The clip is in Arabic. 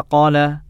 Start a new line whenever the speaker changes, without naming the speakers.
قال